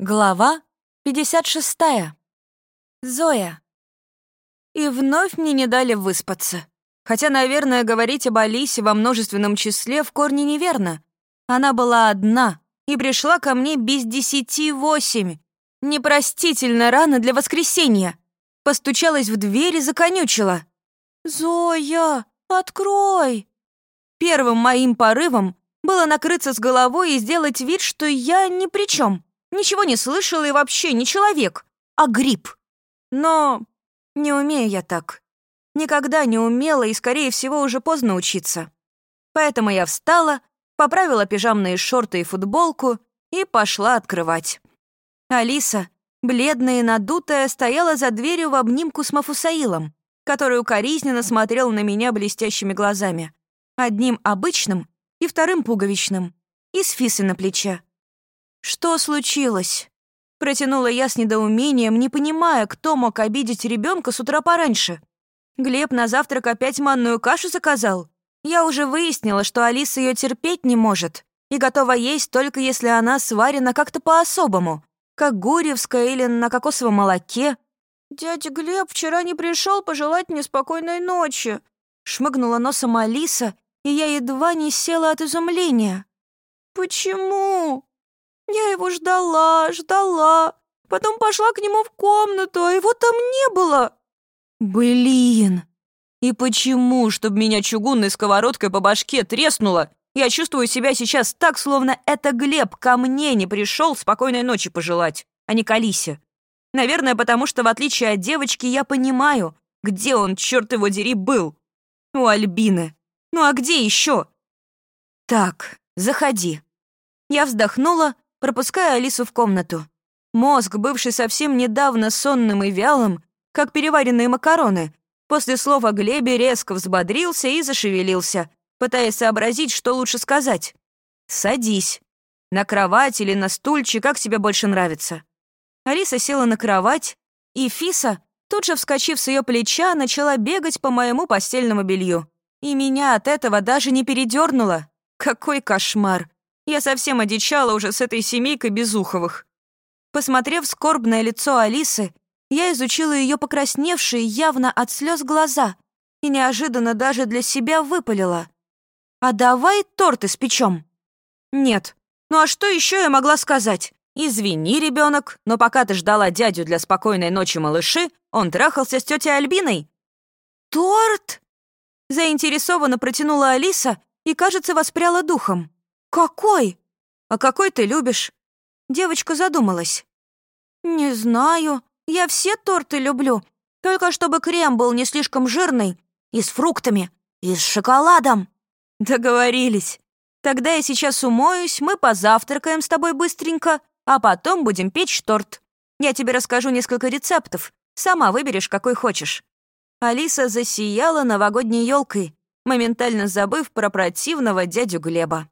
Глава 56. Зоя. И вновь мне не дали выспаться. Хотя, наверное, говорить об Алисе во множественном числе в корне неверно. Она была одна и пришла ко мне без десяти восемь. Непростительно рано для воскресенья. Постучалась в дверь и законючила. «Зоя, открой!» Первым моим порывом было накрыться с головой и сделать вид, что я ни при чем. Ничего не слышала и вообще не человек, а гриб. Но не умею я так. Никогда не умела и, скорее всего, уже поздно учиться. Поэтому я встала, поправила пижамные шорты и футболку и пошла открывать. Алиса, бледная и надутая, стояла за дверью в обнимку с Мафусаилом, который укоризненно смотрел на меня блестящими глазами. Одним обычным и вторым пуговичным, и с фисой на плече. «Что случилось?» Протянула я с недоумением, не понимая, кто мог обидеть ребенка с утра пораньше. Глеб на завтрак опять манную кашу заказал. Я уже выяснила, что Алиса ее терпеть не может и готова есть только если она сварена как-то по-особому, как гурьевская или на кокосовом молоке. «Дядя Глеб вчера не пришел пожелать мне спокойной ночи», шмыгнула носом Алиса, и я едва не села от изумления. «Почему?» Я его ждала, ждала. Потом пошла к нему в комнату, а его там не было. Блин. И почему, чтобы меня чугунной сковородкой по башке треснуло, я чувствую себя сейчас так, словно это Глеб ко мне не пришел спокойной ночи пожелать, а не к Алисе. Наверное, потому что, в отличие от девочки, я понимаю, где он, черт его дери, был. У Альбины. Ну а где еще? Так, заходи. Я вздохнула, пропуская Алису в комнату. Мозг, бывший совсем недавно сонным и вялым, как переваренные макароны, после слов о Глебе резко взбодрился и зашевелился, пытаясь сообразить, что лучше сказать. «Садись. На кровать или на стульчик, как тебе больше нравится». Алиса села на кровать, и Фиса, тут же вскочив с ее плеча, начала бегать по моему постельному белью. И меня от этого даже не передернуло. Какой кошмар. Я совсем одичала уже с этой семейкой Безуховых. Посмотрев скорбное лицо Алисы, я изучила ее покрасневшие явно от слез глаза и неожиданно даже для себя выпалила. «А давай торт испечем?» «Нет. Ну а что еще я могла сказать? Извини, ребенок, но пока ты ждала дядю для спокойной ночи малыши, он трахался с тетей Альбиной». «Торт?» Заинтересованно протянула Алиса и, кажется, воспряла духом. «Какой? А какой ты любишь?» Девочка задумалась. «Не знаю. Я все торты люблю. Только чтобы крем был не слишком жирный, и с фруктами, и с шоколадом». «Договорились. Тогда я сейчас умоюсь, мы позавтракаем с тобой быстренько, а потом будем печь торт. Я тебе расскажу несколько рецептов. Сама выберешь, какой хочешь». Алиса засияла новогодней елкой, моментально забыв про противного дядю Глеба.